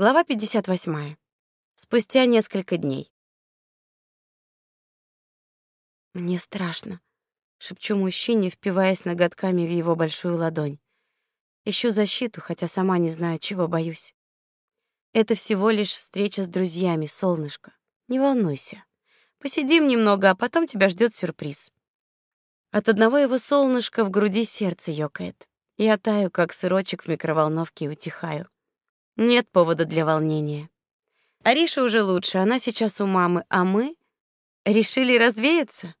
Глава 58. Спустя несколько дней. Мне страшно, шепчу мужчине, впиваясь ноготками в его большую ладонь. Ищу защиту, хотя сама не знаю, чего боюсь. Это всего лишь встреча с друзьями, солнышко. Не волнуйся. Посидим немного, а потом тебя ждет сюрприз. От одного его солнышка в груди сердце ёкает. Я таю, как сырочек в микроволновке, и утихаю. Нет повода для волнения. Ариша уже лучше, она сейчас у мамы, а мы решили развеяться.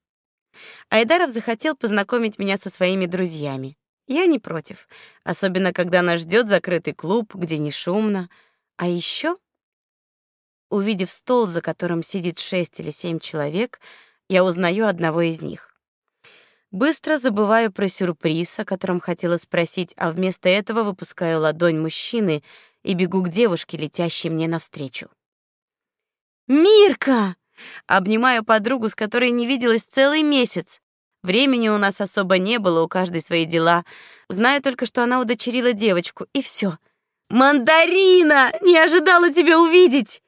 Айдаров захотел познакомить меня со своими друзьями. Я не против, особенно когда нас ждет закрытый клуб, где не шумно. А еще, увидев стол, за которым сидит шесть или семь человек, я узнаю одного из них. Быстро забываю про сюрприз, о котором хотела спросить, а вместо этого выпускаю ладонь мужчины — и бегу к девушке, летящей мне навстречу. «Мирка!» Обнимаю подругу, с которой не виделась целый месяц. Времени у нас особо не было, у каждой свои дела. Знаю только, что она удочерила девочку, и все. «Мандарина! Не ожидала тебя увидеть!»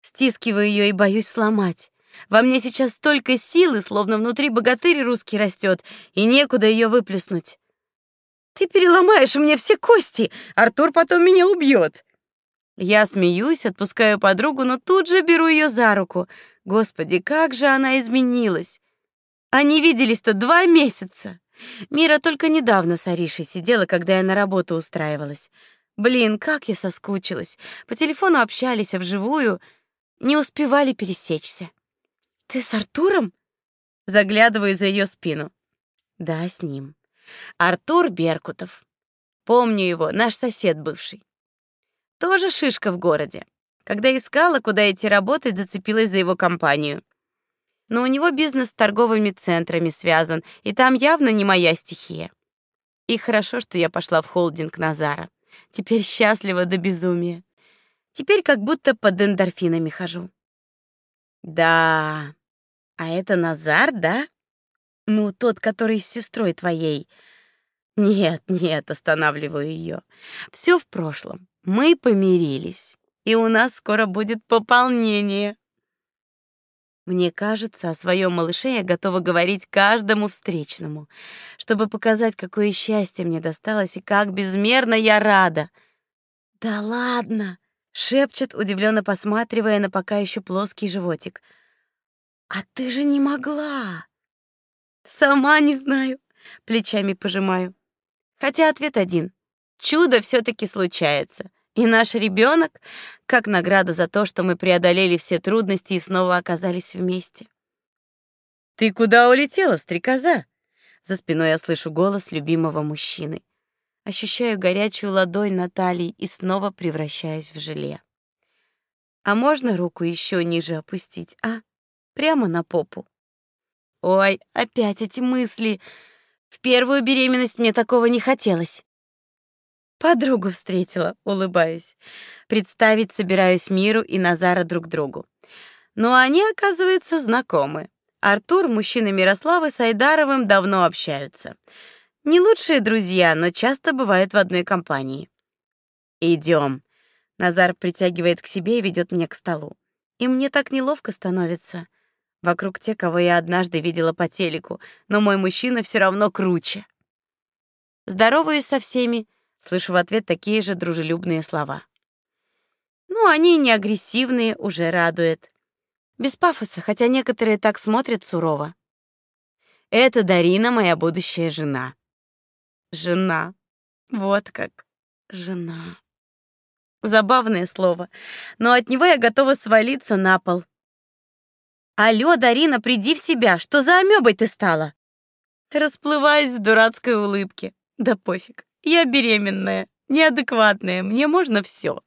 Стискиваю ее и боюсь сломать. Во мне сейчас столько силы, словно внутри богатырь русский растет, и некуда ее выплеснуть. Ты переломаешь мне все кости, Артур потом меня убьет. Я смеюсь, отпускаю подругу, но тут же беру ее за руку. Господи, как же она изменилась. Они виделись-то два месяца. Мира только недавно с Аришей сидела, когда я на работу устраивалась. Блин, как я соскучилась. По телефону общались, а вживую не успевали пересечься. Ты с Артуром? Заглядываю за ее спину. Да, с ним. Артур Беркутов. Помню его, наш сосед бывший. Тоже шишка в городе. Когда искала, куда идти работать, зацепилась за его компанию. Но у него бизнес с торговыми центрами связан, и там явно не моя стихия. И хорошо, что я пошла в холдинг Назара. Теперь счастлива до безумия. Теперь как будто под эндорфинами хожу. Да. А это Назар, да? Ну, тот, который с сестрой твоей. Нет, нет, останавливаю ее. Все в прошлом. Мы помирились, и у нас скоро будет пополнение. Мне кажется, о своем малыше я готова говорить каждому встречному, чтобы показать, какое счастье мне досталось и как безмерно я рада. Да ладно, шепчет, удивленно посматривая на пока еще плоский животик. А ты же не могла. Сама не знаю, плечами пожимаю. Хотя ответ один. Чудо все таки случается. И наш ребенок как награда за то, что мы преодолели все трудности и снова оказались вместе. Ты куда улетела, стрекоза? За спиной я слышу голос любимого мужчины. Ощущаю горячую ладонь на талии и снова превращаюсь в желе. А можно руку еще ниже опустить, а? Прямо на попу. Ой, опять эти мысли. В первую беременность мне такого не хотелось. Подругу встретила, улыбаюсь. Представить собираюсь миру и Назара друг другу. Но они, оказывается, знакомы. Артур, мужчина Мирославы с Айдаровым давно общаются. Не лучшие друзья, но часто бывают в одной компании. Идем. Назар притягивает к себе и ведет меня к столу. И мне так неловко становится. Вокруг те, кого я однажды видела по телеку, но мой мужчина все равно круче. Здороваюсь со всеми, слышу в ответ такие же дружелюбные слова. Ну, они не агрессивные, уже радует. Без пафоса, хотя некоторые так смотрят сурово. Это Дарина, моя будущая жена. Жена. Вот как. Жена. Забавное слово, но от него я готова свалиться на пол. Алло, Дарина, приди в себя. Что за амебой ты стала? Расплываюсь в дурацкой улыбке. Да пофиг. Я беременная, неадекватная. Мне можно все.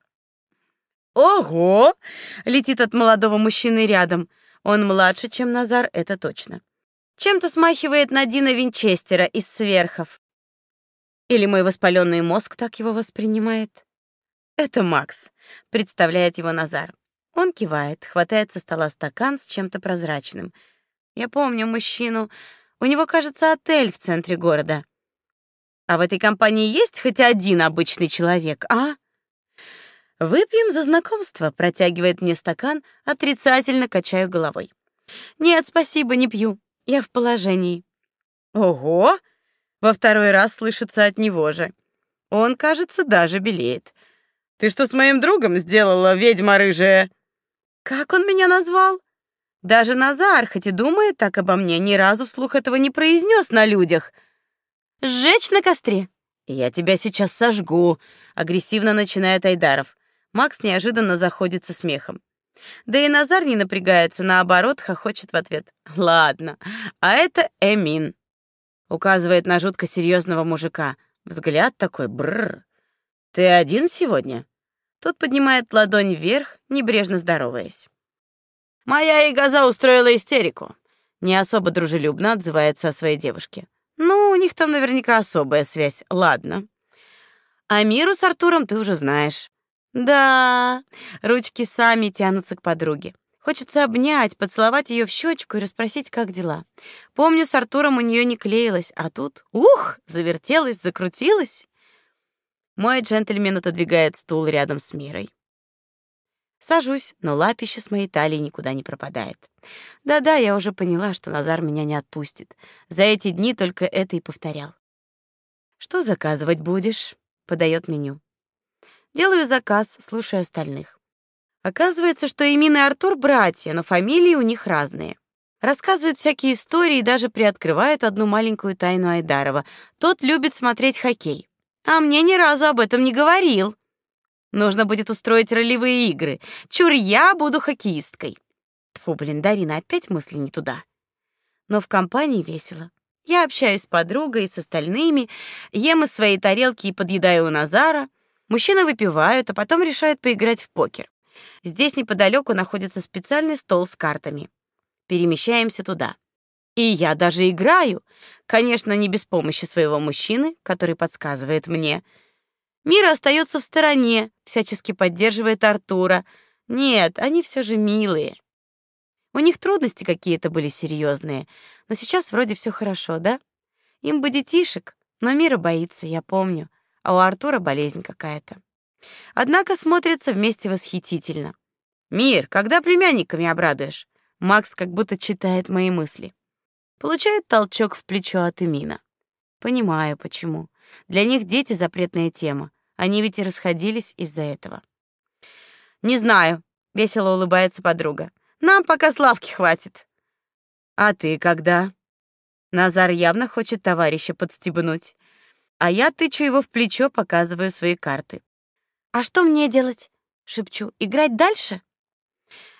Ого! Летит от молодого мужчины рядом. Он младше, чем Назар, это точно. Чем-то смахивает на Дина Винчестера из сверхов. Или мой воспаленный мозг так его воспринимает? Это Макс, представляет его Назар. Он кивает, хватает со стола стакан с чем-то прозрачным. Я помню мужчину. У него, кажется, отель в центре города. А в этой компании есть хоть один обычный человек, а? Выпьем за знакомство, протягивает мне стакан, отрицательно качаю головой. Нет, спасибо, не пью. Я в положении. Ого! Во второй раз слышится от него же. Он, кажется, даже белеет. Ты что с моим другом сделала, ведьма рыжая? Как он меня назвал? Даже Назар, хоть и думает так обо мне, ни разу вслух этого не произнес на людях. Сжечь на костре. Я тебя сейчас сожгу, агрессивно начинает Айдаров. Макс неожиданно заходится смехом. Да и Назар не напрягается, наоборот, хохочет в ответ. Ладно, а это Эмин. Указывает на жутко серьезного мужика. Взгляд такой бррр. Ты один сегодня? Тот поднимает ладонь вверх, небрежно здороваясь. Моя Игаза устроила истерику. Не особо дружелюбно отзывается о своей девушке. Ну, у них там наверняка особая связь. Ладно. А Миру с Артуром ты уже знаешь. Да, ручки сами тянутся к подруге. Хочется обнять, поцеловать ее в щечку и расспросить, как дела. Помню, с Артуром у нее не клеилось, а тут, ух, завертелось, закрутилось. Мой джентльмен отодвигает стул рядом с Мирой. Сажусь, но лапище с моей талии никуда не пропадает. Да-да, я уже поняла, что Назар меня не отпустит. За эти дни только это и повторял. Что заказывать будешь? подает меню. Делаю заказ, слушаю остальных. Оказывается, что Эмин и Артур братья, но фамилии у них разные. Рассказывают всякие истории и даже приоткрывают одну маленькую тайну Айдарова. Тот любит смотреть хоккей. А мне ни разу об этом не говорил. Нужно будет устроить ролевые игры. Чур я буду хоккеисткой. Тьфу, блин, Дарина, опять мысли не туда. Но в компании весело. Я общаюсь с подругой и с остальными, ем из своей тарелки и подъедаю у Назара. Мужчины выпивают, а потом решают поиграть в покер. Здесь неподалеку находится специальный стол с картами. Перемещаемся туда. И я даже играю, конечно, не без помощи своего мужчины, который подсказывает мне — Мира остается в стороне, всячески поддерживает Артура. Нет, они все же милые. У них трудности какие-то были серьезные, но сейчас вроде все хорошо, да? Им бы детишек, но Мира боится, я помню, а у Артура болезнь какая-то. Однако смотрятся вместе восхитительно. Мир, когда племянниками обрадуешь? Макс как будто читает мои мысли. Получает толчок в плечо от Эмина. Понимаю, почему. Для них дети запретная тема. Они ведь и расходились из-за этого. Не знаю, весело улыбается подруга. Нам пока славки хватит. А ты когда? Назар явно хочет товарища подстебнуть, а я тычу его в плечо, показываю свои карты. А что мне делать? шепчу. Играть дальше?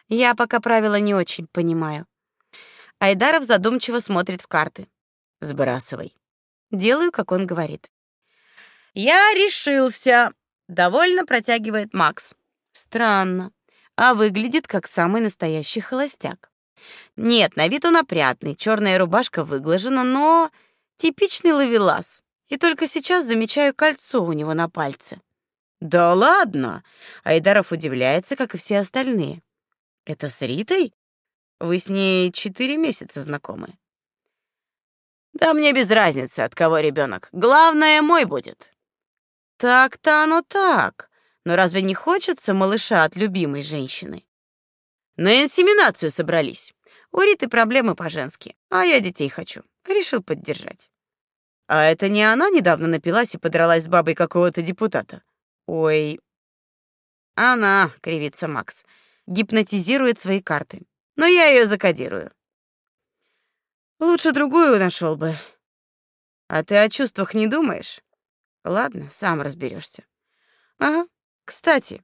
Я пока правила не очень понимаю. Айдаров задумчиво смотрит в карты. Сбрасывай. Делаю, как он говорит. Я решился, довольно протягивает Макс. Странно, а выглядит как самый настоящий холостяк. Нет, на вид он опрятный, черная рубашка выглажена, но типичный ловелас. И только сейчас замечаю кольцо у него на пальце. Да ладно, Айдаров удивляется, как и все остальные. Это с Ритой? Вы с ней четыре месяца знакомы. Да мне без разницы, от кого ребенок. Главное, мой будет. Так-то оно так. Но разве не хочется малыша от любимой женщины? На инсеминацию собрались. У Риты проблемы по-женски, а я детей хочу. Решил поддержать. А это не она недавно напилась и подралась с бабой какого-то депутата? Ой. Она, кривится Макс, гипнотизирует свои карты. Но я ее закодирую. Лучше другую нашел бы. А ты о чувствах не думаешь? Ладно, сам разберешься. Ага. Кстати,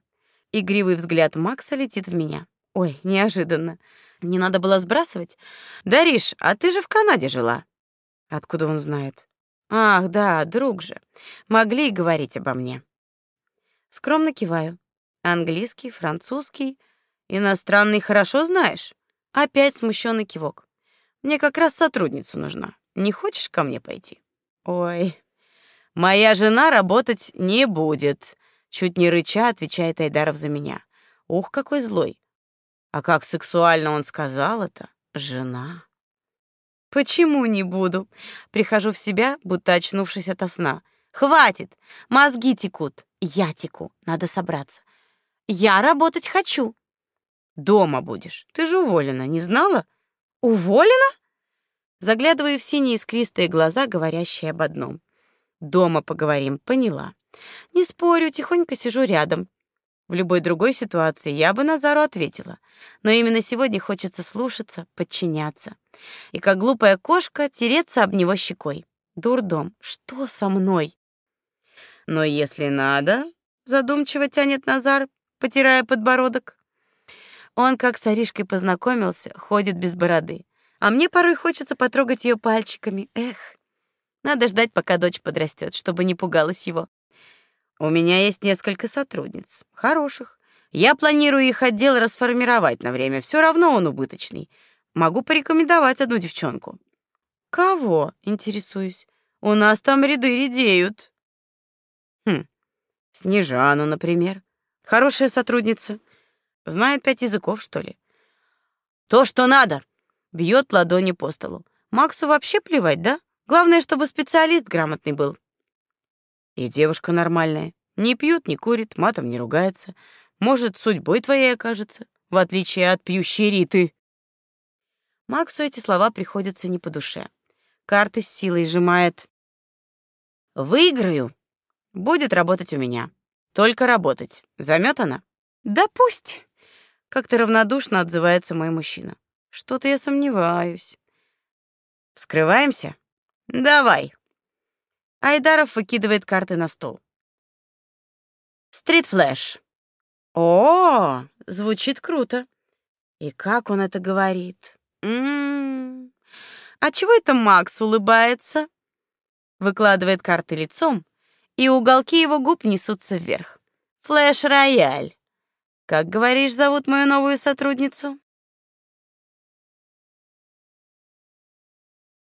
игривый взгляд Макса летит в меня. Ой, неожиданно. Не надо было сбрасывать. Дариш, а ты же в Канаде жила. Откуда он знает? Ах, да, друг же. Могли говорить обо мне. Скромно киваю. Английский, французский, иностранный хорошо знаешь? Опять смущенный кивок. Мне как раз сотрудница нужна. Не хочешь ко мне пойти? Ой, Моя жена работать не будет, чуть не рыча отвечает Айдаров за меня. Ух, какой злой. А как сексуально он сказал это? Жена. Почему не буду? Прихожу в себя, будто очнувшись ото сна. Хватит. Мозги текут. Я теку. Надо собраться. Я работать хочу. Дома будешь. Ты же уволена, не знала? Уволена? Заглядывая в синие искристые глаза, говорящие об одном. Дома поговорим, поняла. Не спорю, тихонько сижу рядом. В любой другой ситуации я бы Назару ответила, но именно сегодня хочется слушаться, подчиняться. И как глупая кошка тереться об него щекой. Дурдом. Что со мной? Но если надо, задумчиво тянет Назар, потирая подбородок. Он как с Аришкой познакомился, ходит без бороды. А мне порой хочется потрогать ее пальчиками. Эх. Надо ждать, пока дочь подрастет, чтобы не пугалась его. У меня есть несколько сотрудниц, хороших. Я планирую их отдел расформировать на время. Все равно он убыточный. Могу порекомендовать одну девчонку. Кого? Интересуюсь. У нас там ряды редеют. Хм. Снежану, например. Хорошая сотрудница. Знает пять языков, что ли. То, что надо. Бьет ладони по столу. Максу вообще плевать, да? Главное, чтобы специалист грамотный был. И девушка нормальная. Не пьет, не курит, матом не ругается. Может, судьбой твоей окажется, в отличие от пьющей Риты. Максу эти слова приходятся не по душе. Карты с силой сжимает. Выиграю. Будет работать у меня. Только работать. Заметана? Да пусть. Как-то равнодушно отзывается мой мужчина. Что-то я сомневаюсь. Вскрываемся? Давай. Айдаров выкидывает карты на стол. Стрит-флэш. О, звучит круто. И как он это говорит? М-м. А чего это Макс улыбается? Выкладывает карты лицом, и уголки его губ несутся вверх. Флэш-рояль. Как говоришь, зовут мою новую сотрудницу?